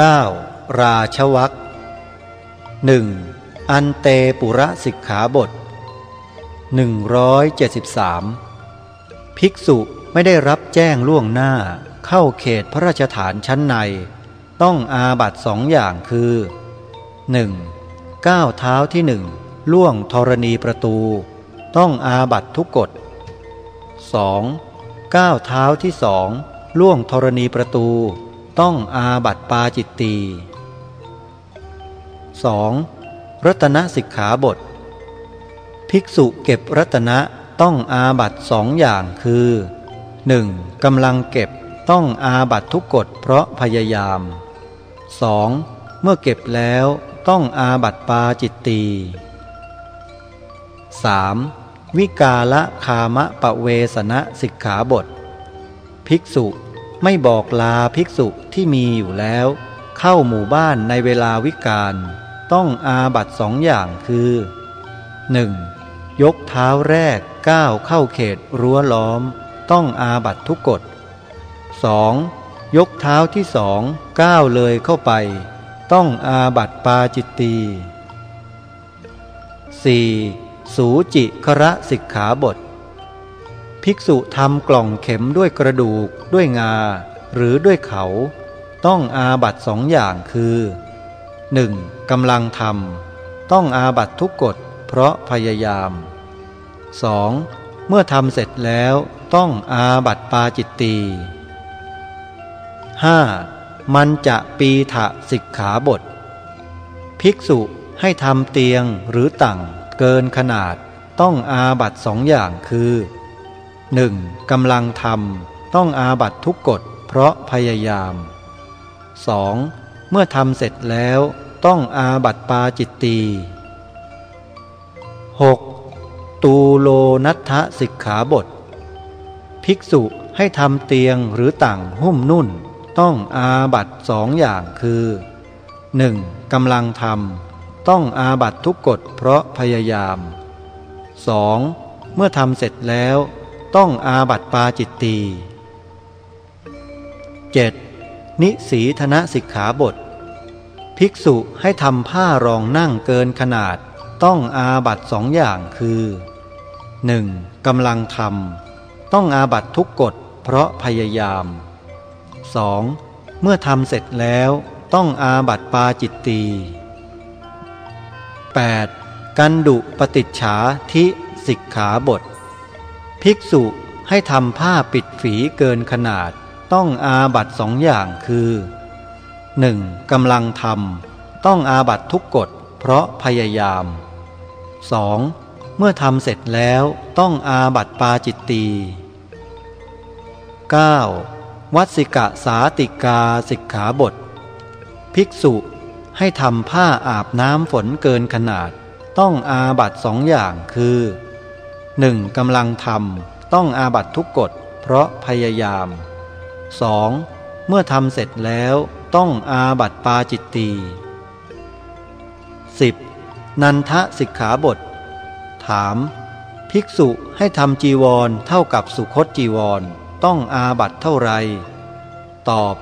9. ราชวักหนึ่งอันเตปุระสิกขาบท 173 ภิกษุไม่ได้รับแจ้งล่วงหน้า เข้าเขตพระราชฐานชั้นใน ต้องอาบัตสองอย่างคือ 1. ก้าวเท้าที่หนึ่งล่วงธรณีประตู ต้องอาบัตทุกกฎ 2. ก้าวเท้าที่สองล่วงธรณีประตู ต้องอาบัตปาจิตตี 2. รัตนสิกขาบท ภิกษุเก็บรัตนะต้องอาบัตสองอย่างคือ 1. กำลังเก็บต้องอาบัตทุกกฎเพราะพยายาม 2. เมื่อเก็บแล้วต้องอาบัตปาจิตตี 3. วิกาละคามะปะเวสนะสิกขาบท ภิกษุไม่บอกลาภิกษุ ที่มีอยู่แล้ว เข้าหมู่บ้านในเวลาวิกาลต้องอาบัตสองอย่างคือ 1. ยกเท้าแรกก้าวเข้าเขตรั้วล้อม ต้องอาบัตทุกกฎ 2. ยกเท้าที่สองก้าวเลยเข้าไป ต้องอาบัตปาจิตตี 4. สูจิคระสิกขาบท ภิกษุทำกล่องเข็มด้วยกระดูกด้วยงา หรือด้วยเขา ต้องอาบัตสองอย่างคือ 1. กำลังทำต้องอาบัตทุกกฎเพราะพยายาม 2. เมื่อทำเสร็จแล้วต้องอาบัตปาจิตตี 5. มันจะปีถะสิกขาบท ภิกษุให้ทำเตียงหรือตั่งเกินขนาดต้องอาบัตสองอย่างคือ 1. กำลังทำต้องอาบัตทุกกฎเพราะพยายาม 2. เมื่อทำเสร็จแล้วต้องอาบัตปาจิตตี 6. ตูโลนัทธสิกขาบท ภิกษุให้ทำเตียงหรือตั่งหุ้มนุ่น ต้องอาบัตสองอย่างคือ 1. กำลังทำต้องอาบัตทุกกฎเพราะพยายาม 2. เมื่อทำเสร็จแล้ว ต้องอาบัตปาจิตตี 7. นิสีธนสิกขาบท ภิกษุให้ทำผ้ารองนั่งเกินขนาดต้องอาบัตสองอย่างคือ 1. กำลังทำต้องอาบัตทุกกฎเพราะพยายาม 2. เมื่อทำเสร็จแล้วต้องอาบัตปาจิตตี 8. กันดุปฏิจฉาทิสิกขาบท ภิกษุให้ทำผ้าปิดฝีเกินขนาด ต้องอาบัตสองอย่างคือ 1. กำลังทำต้องอาบัตทุกกฎเพราะพยายาม 2. เมื่อทำเสร็จแล้วต้องอาบัตปาจิตตี 9. วัสิกะสาติกาสิกขาบท ภิกษุให้ทำผ้าอาบน้ำฝนเกินขนาด ต้องอาบัตสองอย่างคือ 1. กำลังทำต้องอาบัตทุกกฎเพราะพยายาม 2. เมื่อทำเสร็จแล้วต้องอาบัตปาจิตตี 10. นันทสิกขาบท ถาม ภิกษุให้ทำจีวรเท่ากับสุคตจีวร ต้องอาบัตเท่าไร ตอบ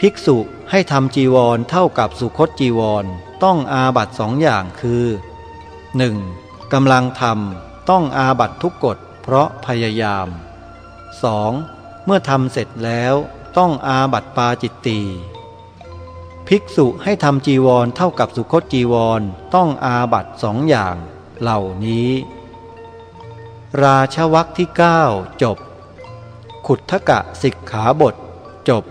ภิกษุให้ทำจีวรเท่ากับสุคตจีวร ต้องอาบัตสองอย่างคือ 1. กำลังทำต้องอาบัตทุกกฎเพราะพยายาม 2. เมื่อทำเสร็จแล้วต้องอาบัตปาจิตตีภิกษุให้ทำจีวรเท่ากับสุคตจีวรต้องอาบัตสองอย่างเหล่านี้ ราชวักที่ 9 จบ ขุททกะสิกขาบท จบ